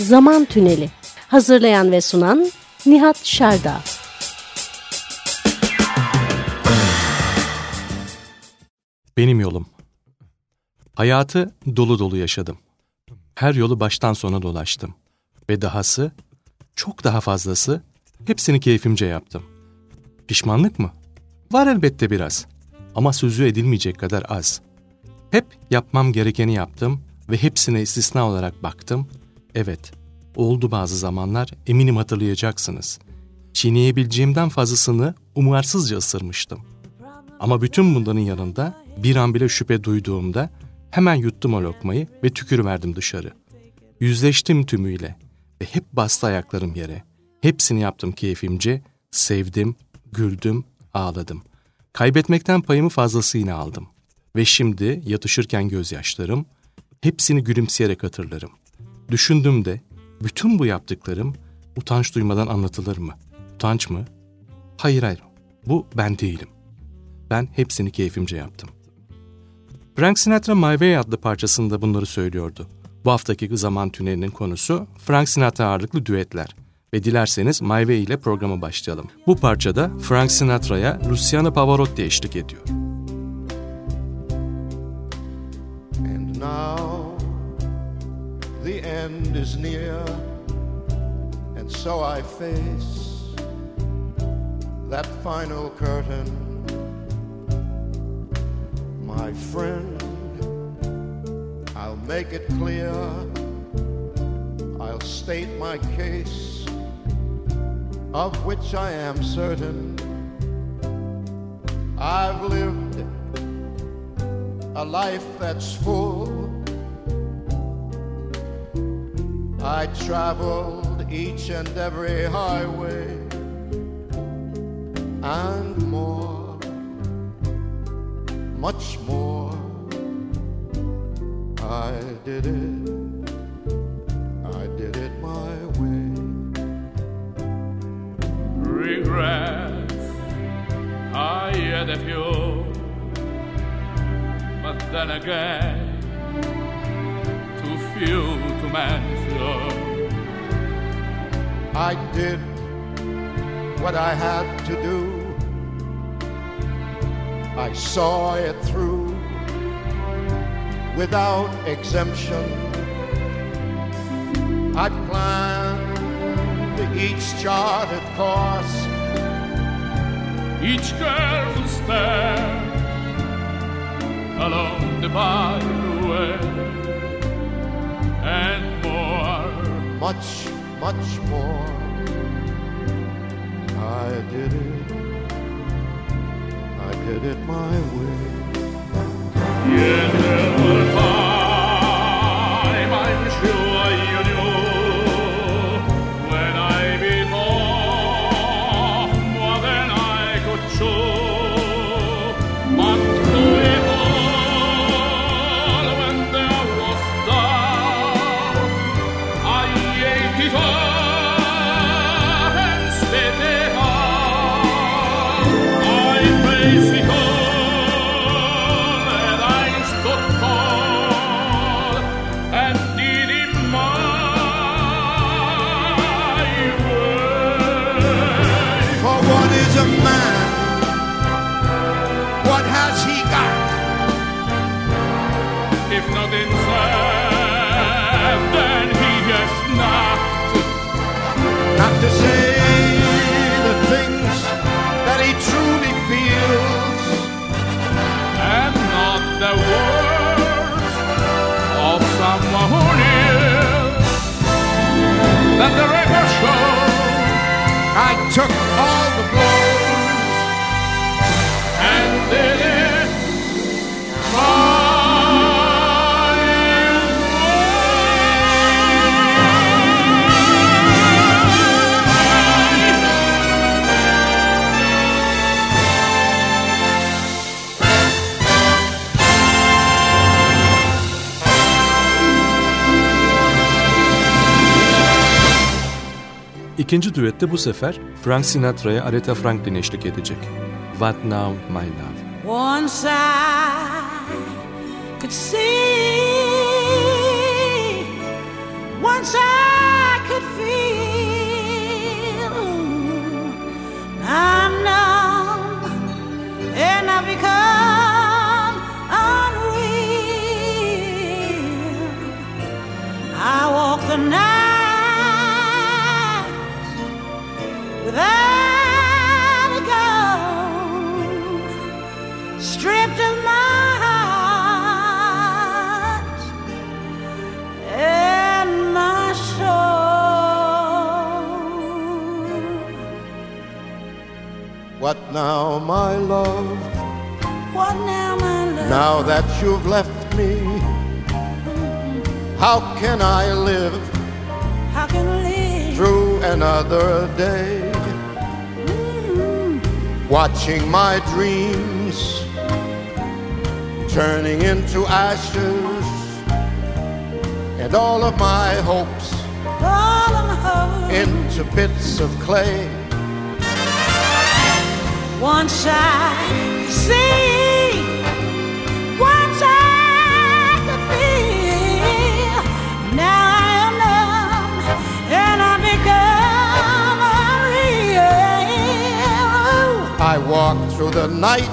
Zaman Tüneli Hazırlayan ve sunan Nihat Şerda Benim yolum Hayatı dolu dolu yaşadım. Her yolu baştan sona dolaştım. Ve dahası, çok daha fazlası, hepsini keyfimce yaptım. Pişmanlık mı? Var elbette biraz. Ama sözü edilmeyecek kadar az. Hep yapmam gerekeni yaptım ve hepsine istisna olarak baktım. Evet, oldu bazı zamanlar, eminim hatırlayacaksınız. Çiğneyebileceğimden fazlasını umarsızca ısırmıştım. Ama bütün bunların yanında bir an bile şüphe duyduğumda hemen yuttum o lokmayı ve tükürüverdim dışarı. Yüzleştim tümüyle ve hep bastı ayaklarım yere. Hepsini yaptım keyfimce, sevdim, güldüm, ağladım. Kaybetmekten payımı fazlasıyla aldım. Ve şimdi yatışırken gözyaşlarım, hepsini gülümseyerek hatırlarım. Düşündüm de bütün bu yaptıklarım utanç duymadan anlatılır mı? Utanç mı? Hayır hayır, bu ben değilim. Ben hepsini keyfimce yaptım. Frank Sinatra My Way adlı parçasında bunları söylüyordu. Bu haftaki zaman tünelinin konusu Frank Sinatra ağırlıklı düetler. Ve dilerseniz My Way ile programa başlayalım. Bu parçada Frank Sinatra'ya Luciano Pavarotti eşlik ediyor. And now end is near And so I face that final curtain My friend, I'll make it clear I'll state my case of which I am certain I've lived a life that's full. I traveled each and every highway and more, much more. I did it, I did it my way. regrets. I had a few, but then again, too few to mention. I did what I had to do. I saw it through without exemption. I planned each charted course. Each careful step along the byway much, much more. I did it, I did it my way. Yes, there were time I faced İkinci düette bu sefer Frank Sinatra'ya Aretha Franklin eşlik edecek. What Now My Love. Once I could see Once I could feel I'm numb And I become stripped of my heart and my soul. What now, my love? What now, my love? Now that you've left me, how can I live How can I live? through another day? Mm-hmm. Watching my dreams turning into ashes, and all of my hopes All of my hope. into bits of clay. Once I could see, once I could feel. Now I am numb and I become unreal. I walk through the night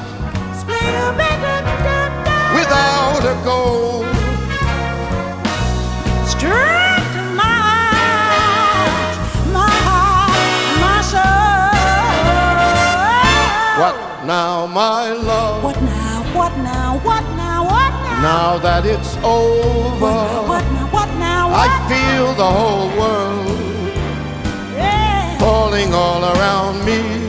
without a goal. Strength to my heart, my heart, my soul. What now, my love? What now? What now? What now? What now? Now that it's over, What now? What now? What now? I now? feel the whole world Yeah. falling all around me.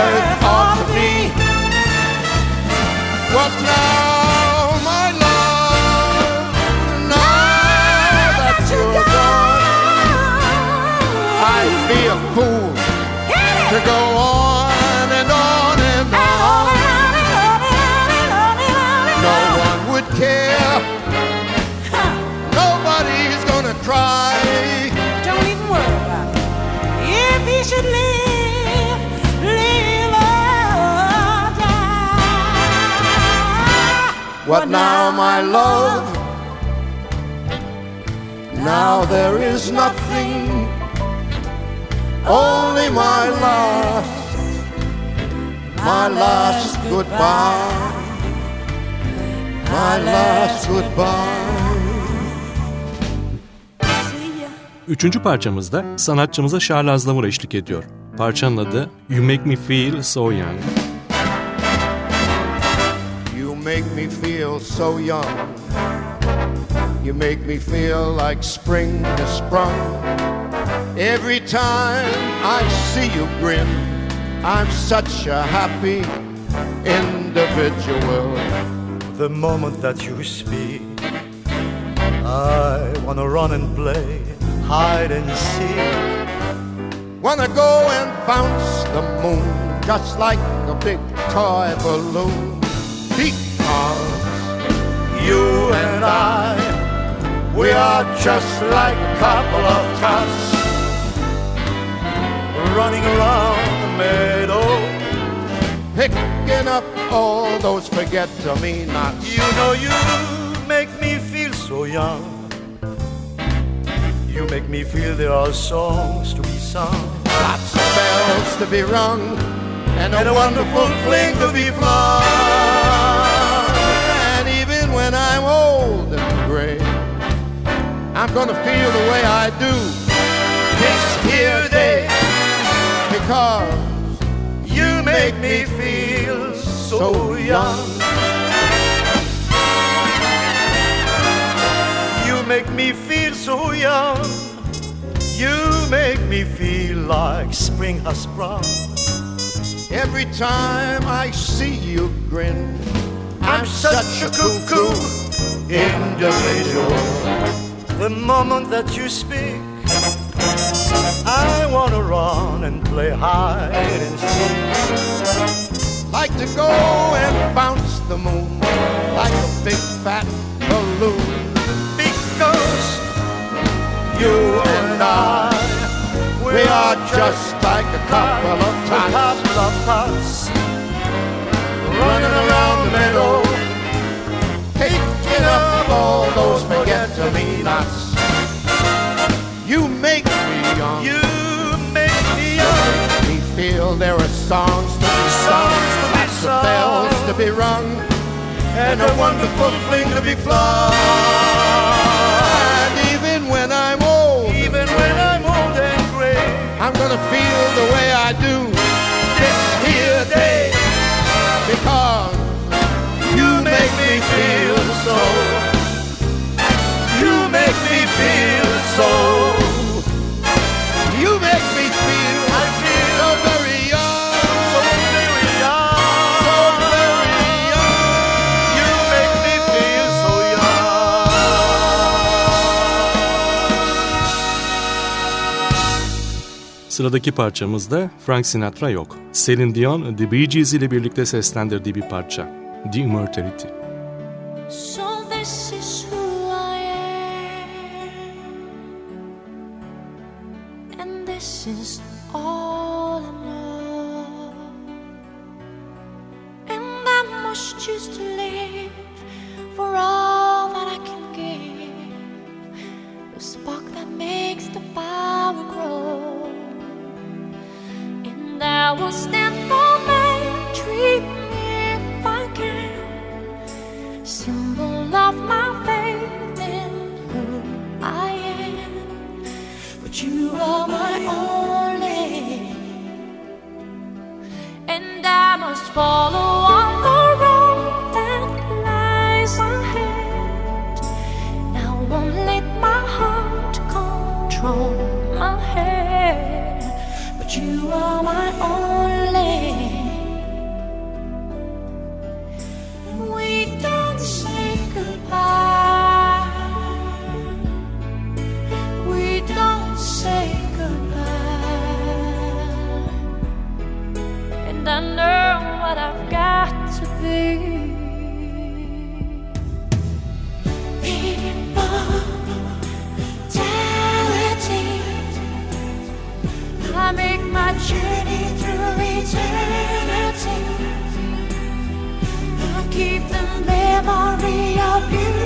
Earth to be. What now, now, my love? Now there is nothing, only my last, my last goodbye, my last goodbye. Üçüncü parçamızda sanatçımıza Charles Aznavour eşlik ediyor. Parçanın adı You Make Me Feel So Young. You make me feel so young. You make me feel like spring has sprung. Every time I see you grin, I'm such a happy individual. The moment that you speak, I wanna run and play hide and seek. Wanna go and bounce the moon just like a big toy balloon. Because you and I, we are just like a couple of tots running around the meadow. picking up all those forget-to-me-nots. You know you make me feel so young. You make me feel there are songs to be sung. Lots of bells to be rung and a, And a wonderful wonderful fling to be flung. I'm gonna feel the way I do this here day because You make me feel so young. You make me feel so young. You make me feel like spring has sprung. Every time I see you grin, I'm such a cuckoo individual. The moment that you speak, I wanna run and play hide and seek. Like to go and bounce the moon like a big fat balloon. Because You and I, we are just like a couple of tots running around the meadow, You make me young. You make me young. Make me feel there are songs to be sung, lots of bells to be rung, and, and a wonderful fling to be flung. And even when I'm old, even when I'm old and gray, I'm gonna feel the way feel so. You make me feel, I feel so very young, so very young, so very young. You make me feel so young. Sıradaki parçamızda Frank Sinatra yok. Celine Dion, The Bee Gees ile birlikte seslendirdiği bir parça. The Immortality. So memory of you.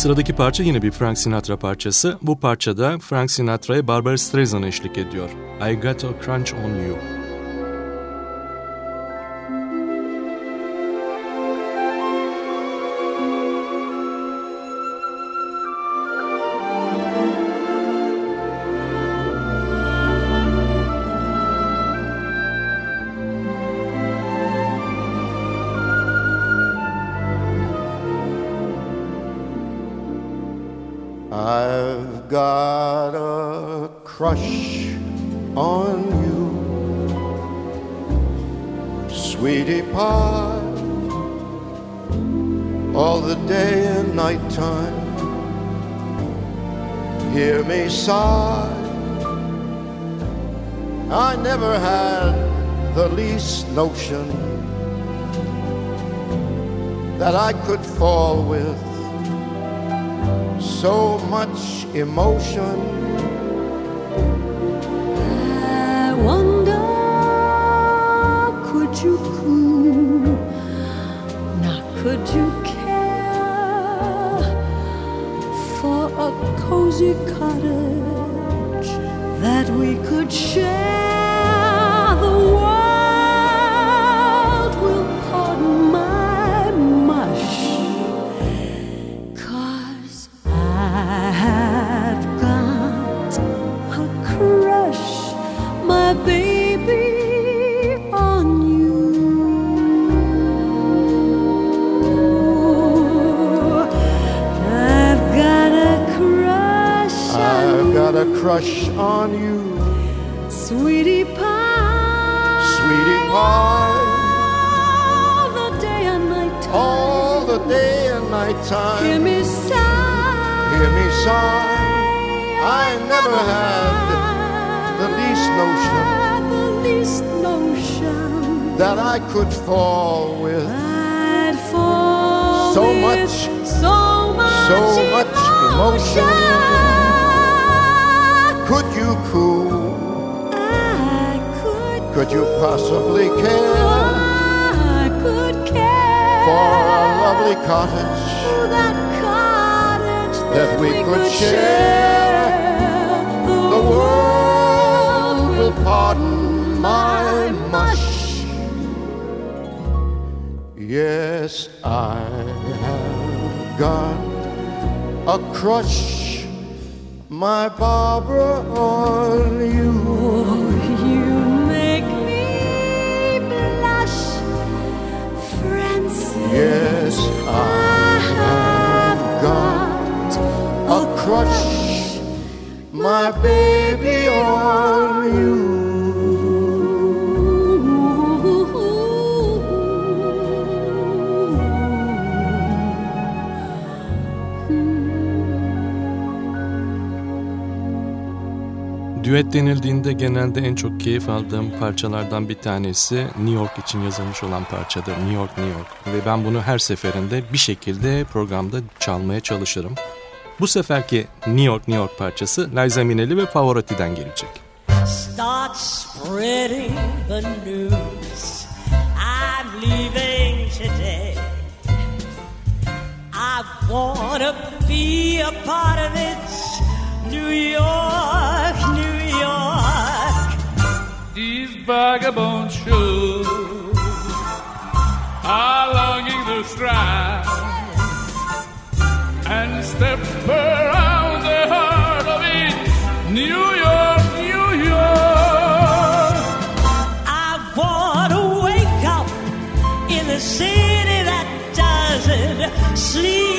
Sıradaki parça yine bir Frank Sinatra parçası. Bu parçada Frank Sinatra'ya Barbara Streisand eşlik ediyor. I Got a Crunch on You. Day and night time. Hear me sigh. I never had the least notion that I could fall with so much emotion. A crush, my Barbra, on you. You make me blush, Francis. Yes, I have got a crush, my baby, Düet denildiğinde genelde en çok keyif aldığım parçalardan bir tanesi New York için yazılmış olan parçadır. New York, New York. Ve ben bunu her seferinde bir şekilde programda çalmaya çalışırım. Bu seferki New York, New York parçası Liza Minnelli ve Pavarotti'den gelecek. Start spreading the news. I'm leaving today. I wanna be a part of it. New York. Vagabond shoes are longing to stride and step around the heart of it. New York, New York. I wanna wake up in the city that doesn't sleep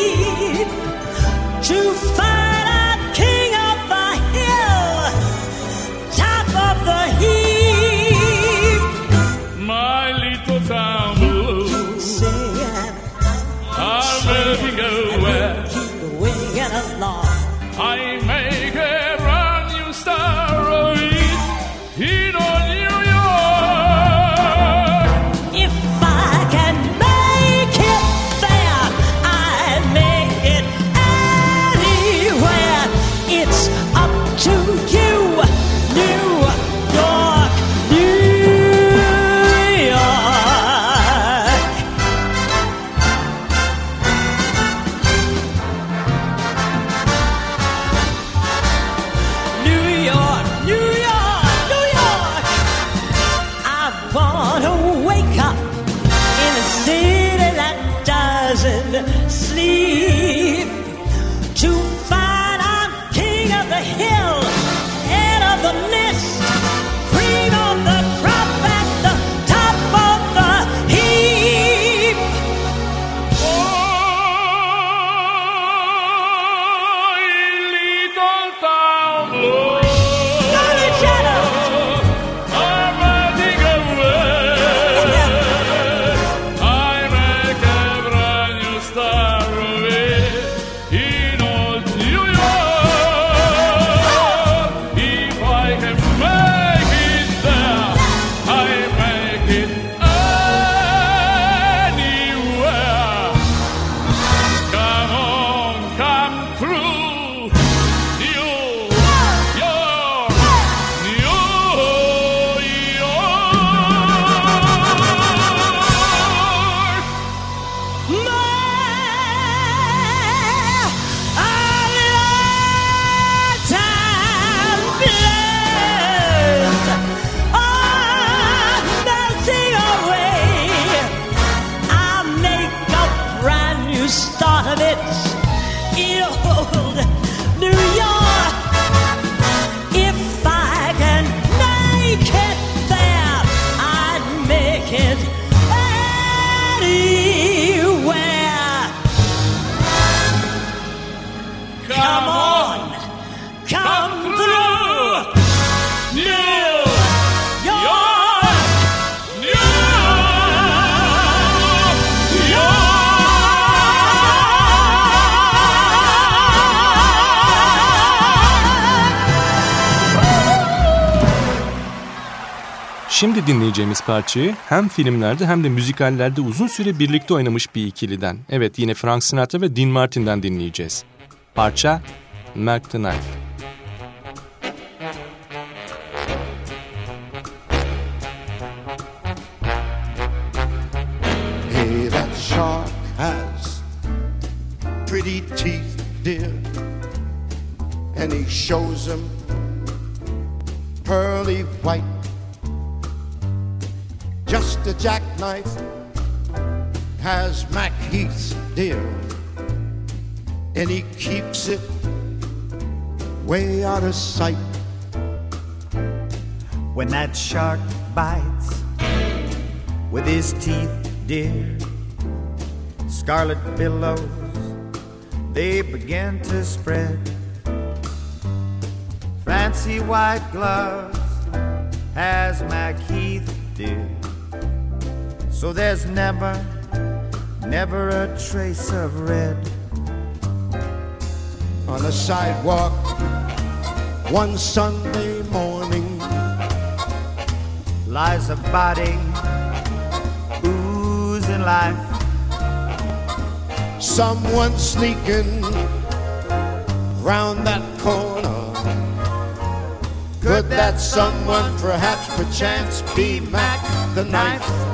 Şimdi dinleyeceğimiz parçayı hem filmlerde hem de müzikallerde uzun süre birlikte oynamış bir ikiliden. Evet yine Frank Sinatra ve Dean Martin'den dinleyeceğiz. Parça Mark the Knife. Hey, that shark has pretty teeth, dear. And he shows them pearly white. Just a jackknife has Mac Heath, dear. And he keeps it way out of sight. When that shark bites with his teeth, dear, scarlet billows they begin to spread. Fancy white gloves has Macheath, dear. So there's never, never a trace of red. on the sidewalk one Sunday morning. lies a body oozing life. Someone sneaking round that corner. Could that someone perhaps perchance be Mack the Knife?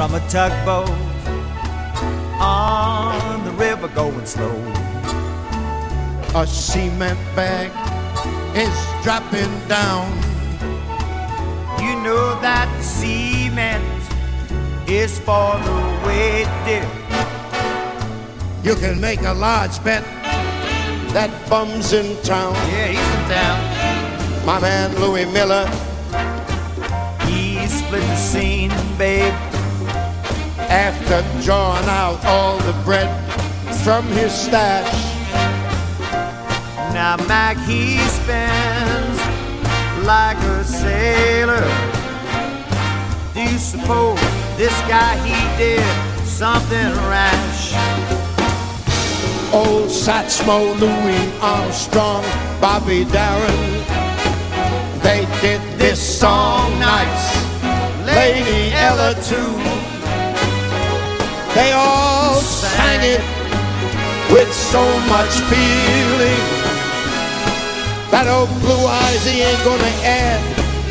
From a tugboat on the river going slow. A cement bag is dropping down. You know that cement is for the weight, dear. You can make a large bet that bum's in town. Yeah, he's in town. My man Louis Miller, He split the scene, babe. After drawing out all the bread from his stash. Now Mac he spends like a sailor. Do you suppose this guy he did something rash? Old Satchmo, Louis Armstrong, Bobby Darin. They did this song nice. Lady Ella too. They all sang it with so much feeling. That old blue eyes, he ain't gonna add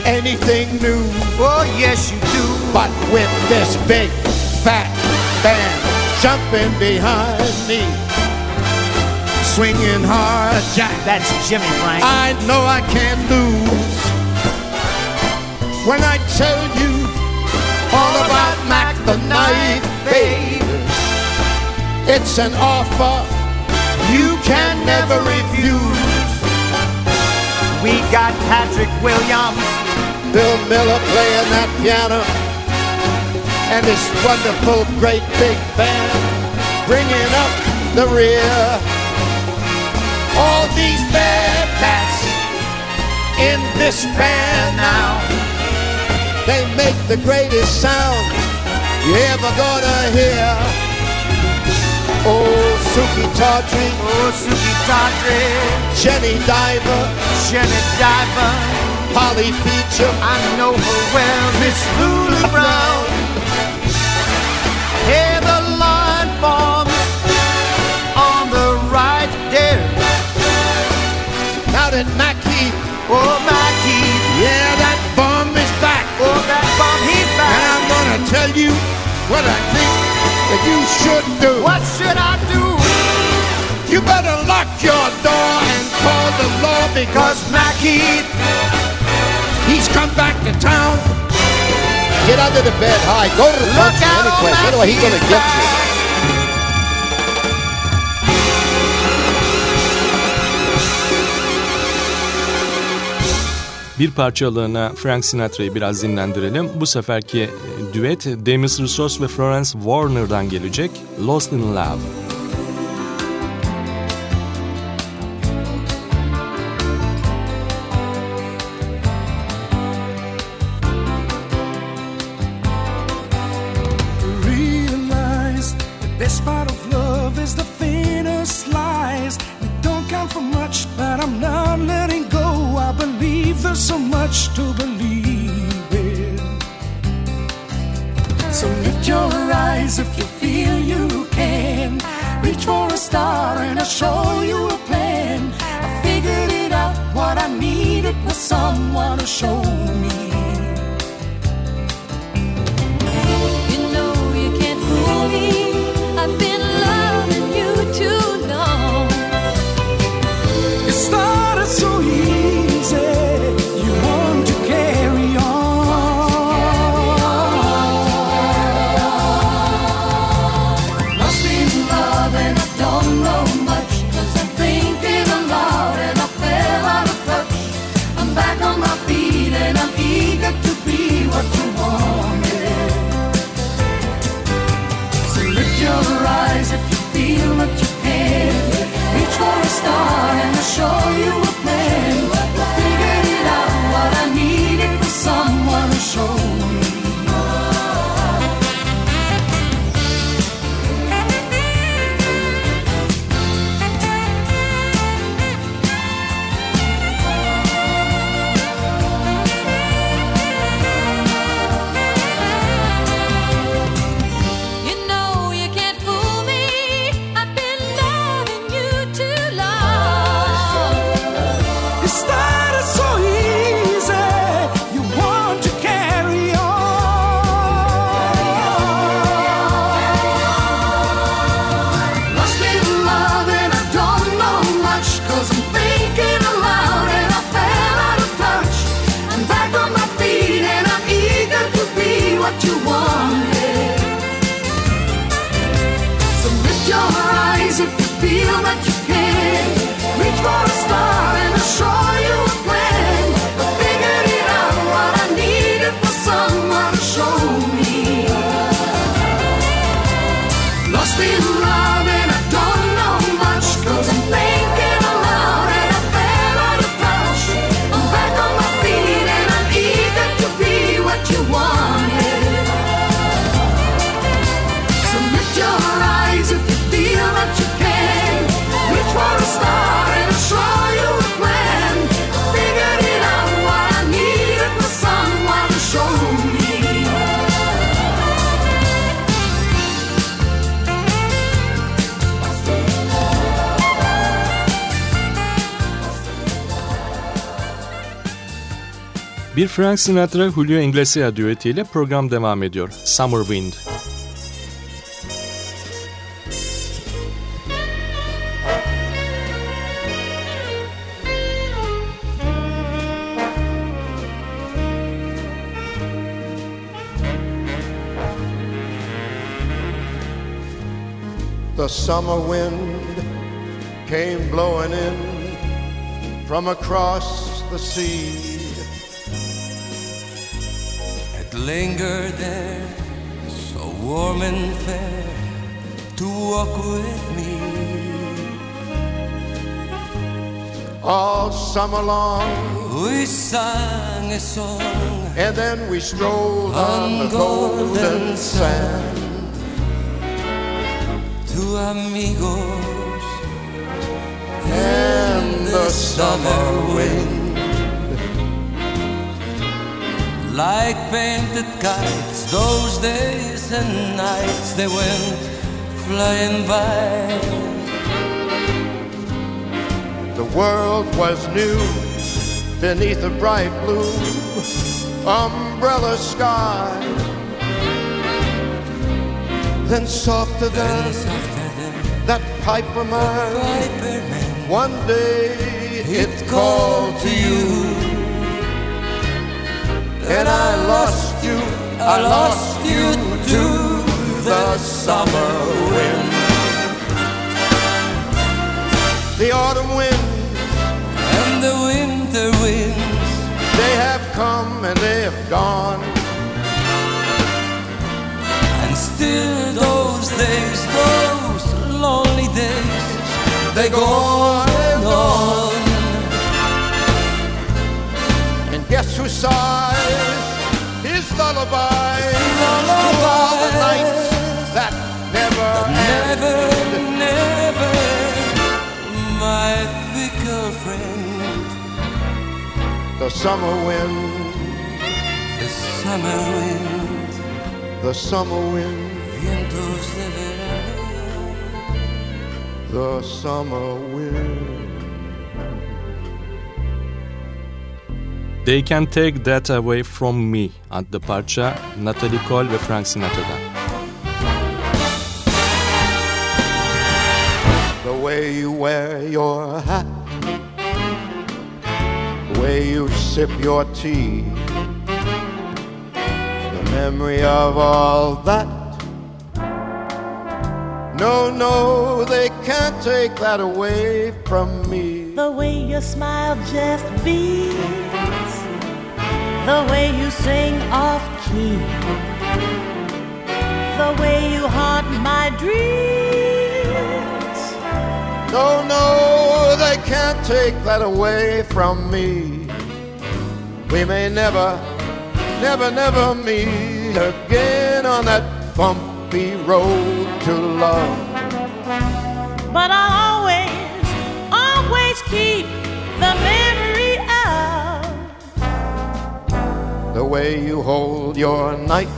anything new. Oh yes you do. But with this big fat band jumping behind me, swinging hard jack, That's Jimmy Frank. I know I can't lose. When I tell you all about Mack the Knife, babe, it's an offer you can never refuse. We got Patrick Williams. Bill Miller playing that piano, and this wonderful, great big band bringing up the rear. All these bad cats in this band now, they make the greatest sound you ever gonna hear. Oh, Suki Tawdry, Oh, Suki Tawdry, Jenny Diver, Janet Diver. Polly Peachum, I know her well, Miss Lulu Brown. Hear the line forms on the right there. now that Mackie, Oh, Mackie, tell you what I think that you should do. What should I do? You better lock your door and call the law because Mackie, he's come back to town. Get under the bed high. Go to the Look country out anyway. Anyway, he's gonna get you. Bir parçalığına Frank Sinatra'yı biraz dinlendirelim. Bu seferki e, düet Demis Roussos ve Florence Warner'dan gelecek Lost in Love. the best show you a plan. I figured it out. What I needed was someone to show me. Bir Frank Sinatra Julio Iglesias düetiyle program devam ediyor. Summer Wind. The summer wind came blowing in from across the sea. It lingered there, so warm and fair, to walk with me. All summer long, We sang a song and then we strolled on the golden golden sand. to amigos And the summer wind like painted kites. Those days and nights they went flying by. The world was new beneath a bright blue umbrella sky. Then softer than And softer than that pipe of mine, Piper Man, one day it called to you. And I lost you, I lost you to the summer wind. The autumn winds and the winter winds they have come and they have gone. And still those days, those lonely days, they go on and on. Sighs. His lullaby. Lullaby. all the nights that never Never, never, my fickle friend, the summer wind, the summer wind, the summer wind, vientos de verano. the summer wind. They Can Take That Away From Me adlı parça Natalie Cole ve Frank Sinatra'dan. The way you wear your hat, the way you sip your tea, the memory of all that. No, no, they can't take that away from me. The way your smile just beams, the way you sing off key, the way you haunt my dreams. No, no, they can't take that away from me. We may never, never, never meet again on that bumpy road to love. But I'll always, always keep the memory way you hold your knife,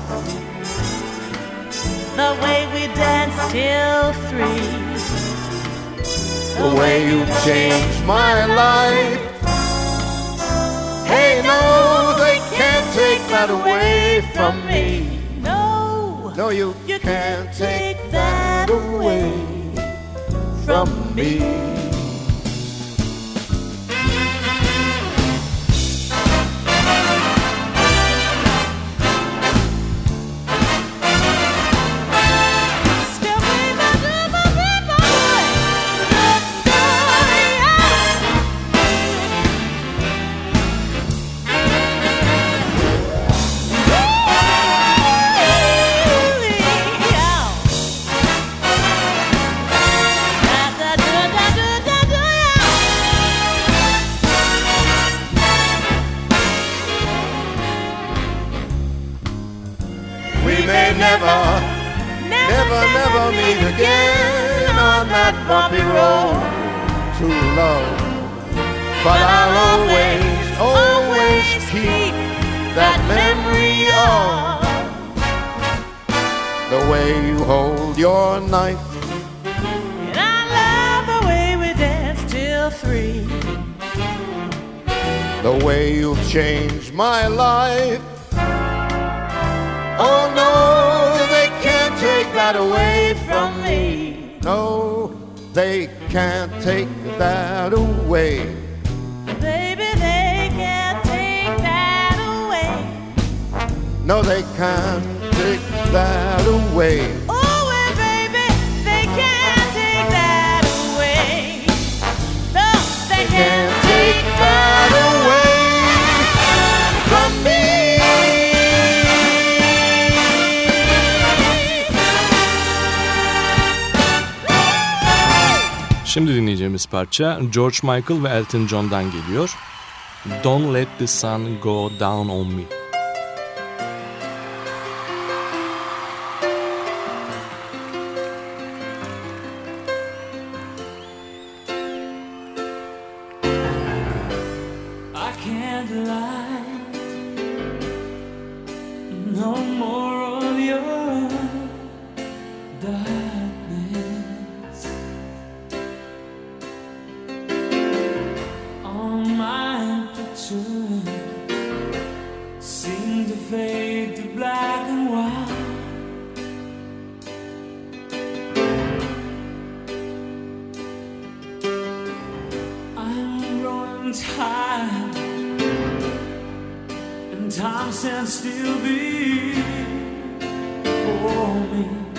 the way we dance till three. the way you changed my life. Hey, no, they can't take that away from me. No, No, you, you can't take that away from me. Never, never, never meet again on that bumpy road to love. But I'll always, always keep that memory of the way you hold your knife, And I love the way we dance till three. the way you've changed my life. Oh no, they can't take that away from me. No, they can't take that away. Baby, they can't take that away. No, they can't take that away. Oh, Şimdi dinleyeceğimiz parça George Michael ve Elton John'dan geliyor. Don't Let the Sun Go Down on Me. And time stands still before me.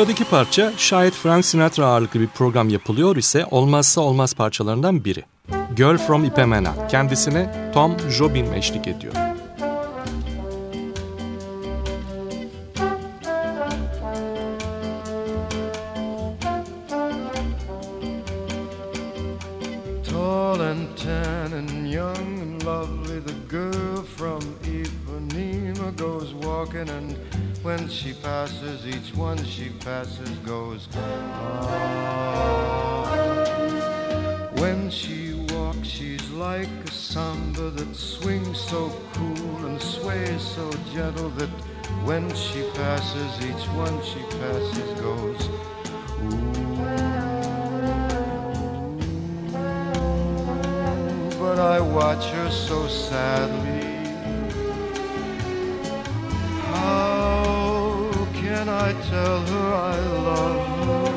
Sıradaki parça şayet Frank Sinatra ağırlıklı bir program yapılıyor ise olmazsa olmaz parçalarından biri. Girl from Ipanema kendisine Tom Jobim eşlik ediyor. Tall and tan and young and lovely the girl from Ipanema goes walking and When she passes, each one she passes goes on. When she walks, she's like a samba that swings so cool and sways so gentle that when she passes, each one she passes goes ooh. But I watch her so sadly I tell her I love her?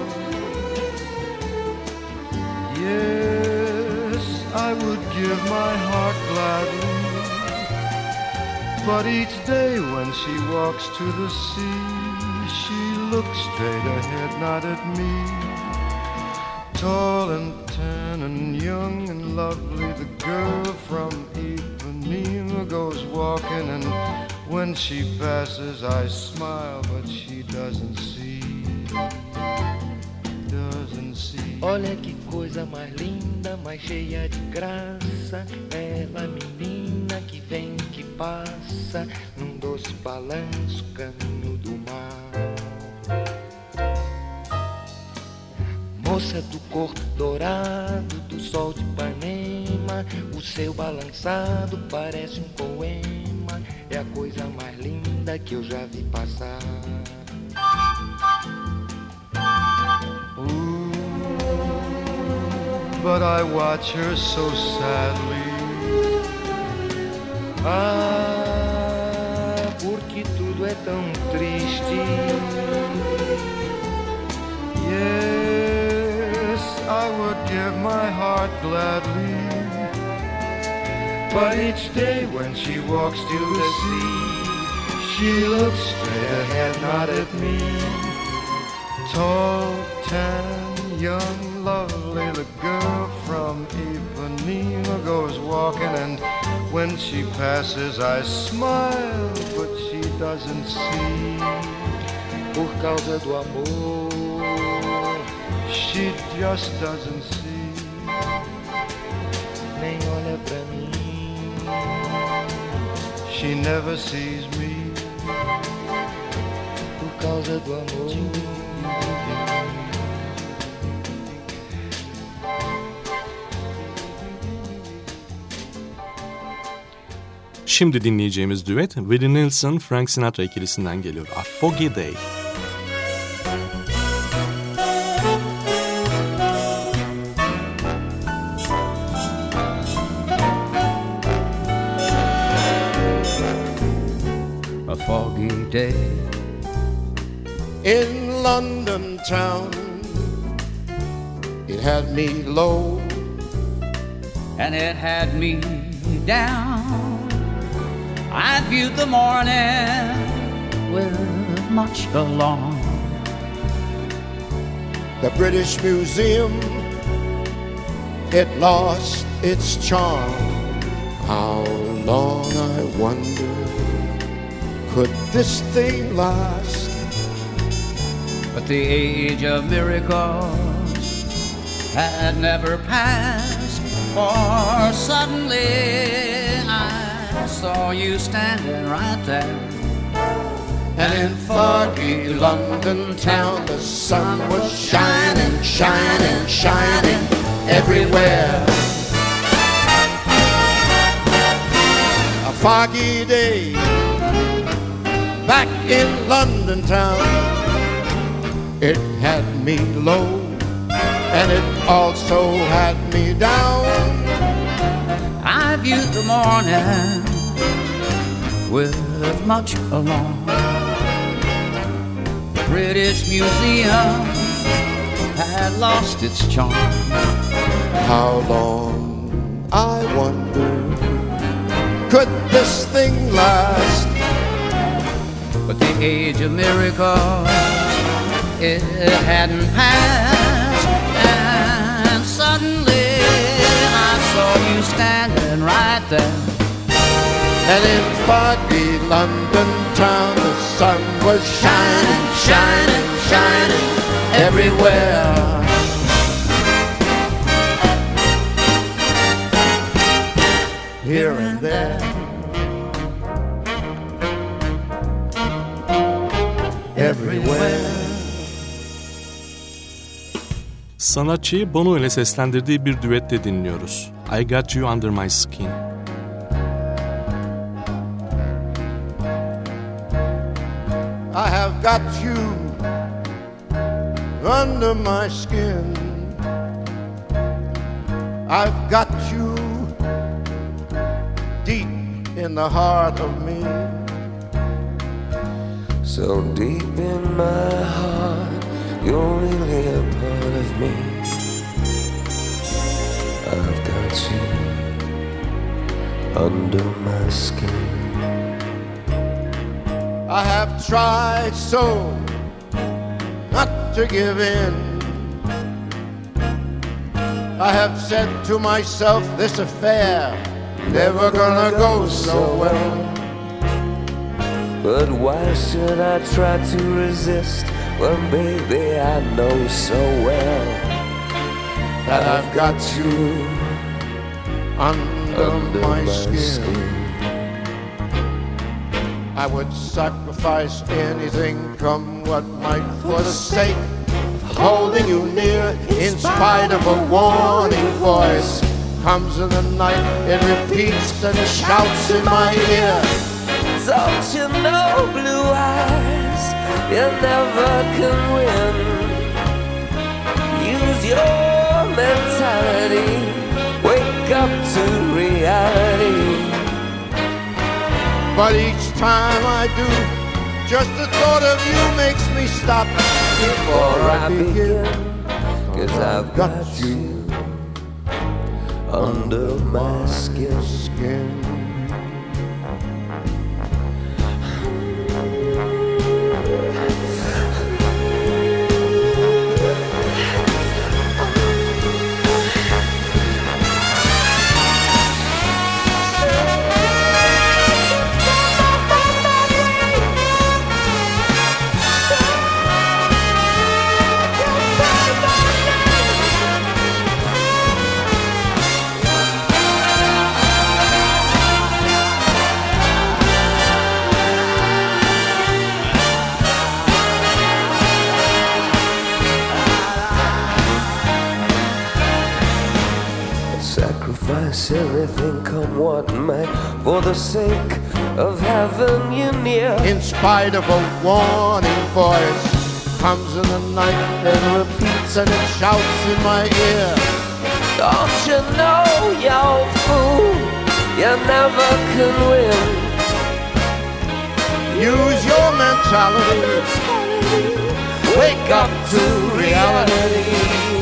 Yes, I would give my heart gladly. But each day when she walks to the sea, she looks straight ahead, not at me. Tall and tan and young and lovely, the girl from Ipanema goes walking, and when she passes, I smile, but she doesn't see. Doesn't see. Olha que coisa mais linda, mais cheia de graça. Ela, menina que vem, que passa, num doce balanço, caminho do mar. Moça do corpo dourado, do sol de Ipanema, o seu balançado parece um poema. É a coisa mais linda que eu já vi passar. but I watch her so sadly. Ah, porque tudo é tão triste. Yes, I would give my heart gladly. But each day when she walks to the sea, she looks straight ahead, not at me. Tall, tan, young, lovely, the girl from Ipanema goes walking, and when she passes, I smile, but she doesn't see. Por causa do amor, She just doesn't see. nem olha pra mim. She never sees me. Por causa do amor. Şimdi dinleyeceğimiz düet Willie Nelson Frank Sinatra ikilisinden geliyor. A Foggy Day. Had me low. and it had me down. I viewed the morning with much alarm. The British Museum, it lost its charm. How long, I wonder, could this thing last? But the age of miracles had never passed, for suddenly I saw you standing right there. And in foggy London town, the sun was shining, shining, shining everywhere. A foggy day back in London town, it had me low, and it also had me down. I viewed the morning with much alarm. The British Museum had lost its charm. How long, I wonder, could this thing last? But the age of miracles, it hadn't passed. Right there. And in foggy London town, the sun was shining, shining, shining everywhere. Here and there. Sanatçıyı Bono ile seslendirdiği bir düette dinliyoruz. I got you under my skin. I have got you under my skin. I've got you deep in the heart of me. So deep in my heart, you're really a part of me. I've you under my skin. I have tried so not to give in. I have said to myself, this affair never gonna go so well. But why should I try to resist when, baby, I know so well that I've got you under, under my, my skin. skin. I would sacrifice anything, come what might, for the sake of holding you near. In spite of a warning voice, comes in the night, it repeats and shouts in my ear. Don't you know, blue eyes, you never can win. Use your mentality, wake up to reality. But each time I do, just the thought of you makes me stop before I begin. Cause I've got you under my skin. For the sake of having you near. In spite of a warning voice, comes in the night and repeats and it shouts in my ear. Don't you know, you fool, you never can win. Use your mentality, Wake up to reality.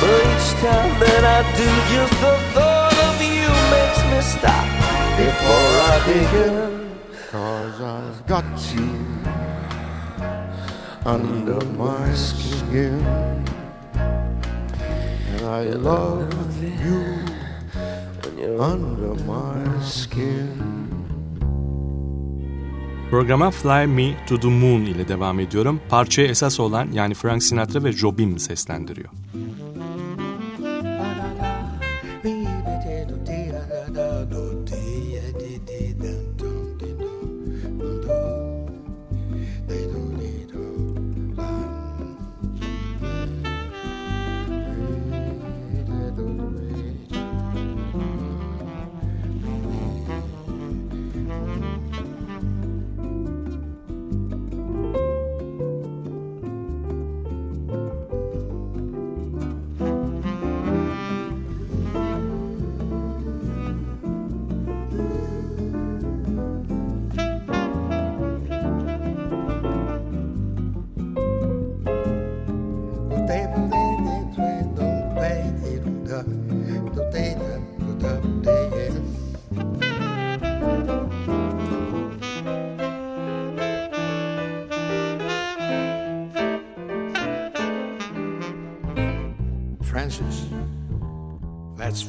But each time that I do, just the thought of you makes me stop before I begin. Cause I've got you under my skin. And I love you under my skin. Programa Fly Me to the Moon ile devam ediyorum. Parçaya esas olan yani Frank Sinatra ve Jobim seslendiriyor.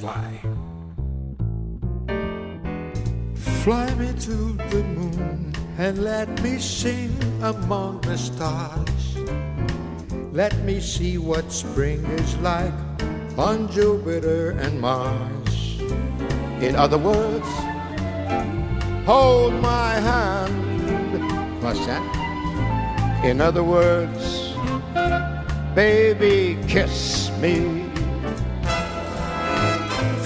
Fly. Fly me to the moon and let me sing among the stars. Let me see what spring is like on Jupiter and Mars. In other words, hold my hand. What's that? In other words, baby, kiss me.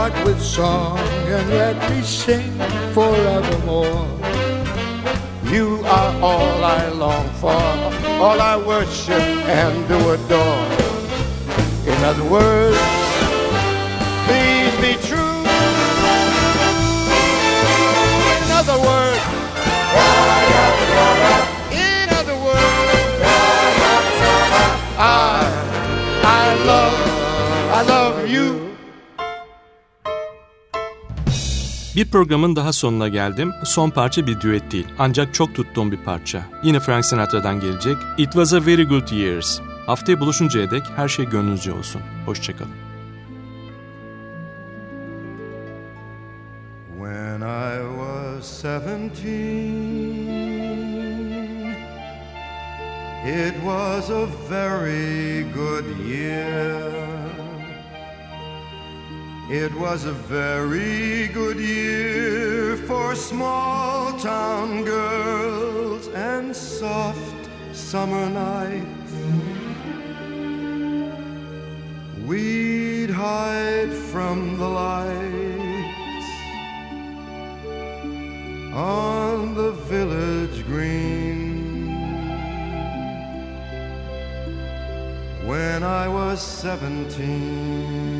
Heart with song and let me sing forevermore. You are all I long for, all I worship and do adore. In other words, please Bir programın daha sonuna geldim. Son parça bir düet değil. Ancak çok tuttuğum bir parça. Yine Frank Sinatra'dan gelecek. It was a very good years. Haftaya buluşuncaya dek her şey gönlünüzce olsun. Hoşçakalın. When I was seventeen, it was a very good year. It was a very good year for small town girls and soft summer nights. We'd hide from the lights on the village green. When I was seventeen.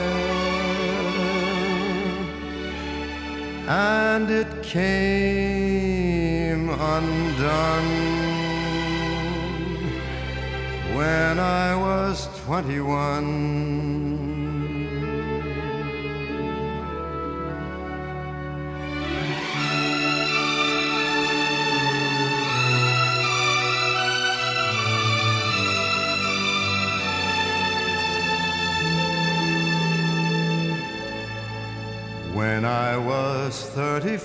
And it came undone when I was 21.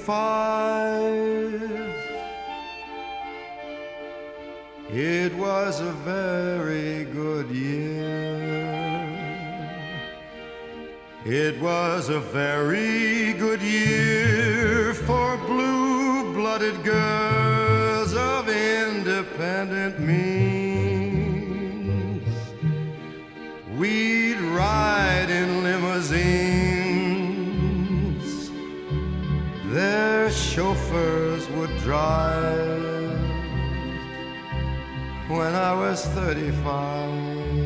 35, it was a very good year. It was a very good year for blue blooded girls chauffeurs would drive when I was 35.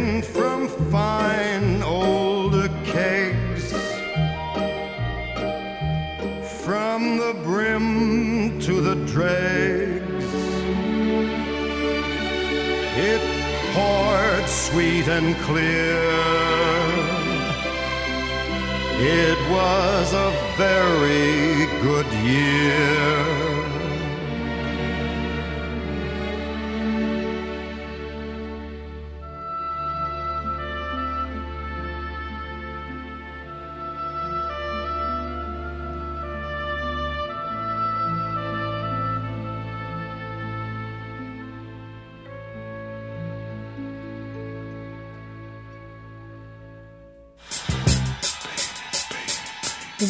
the dregs. It poured sweet and clear. It was a very good year.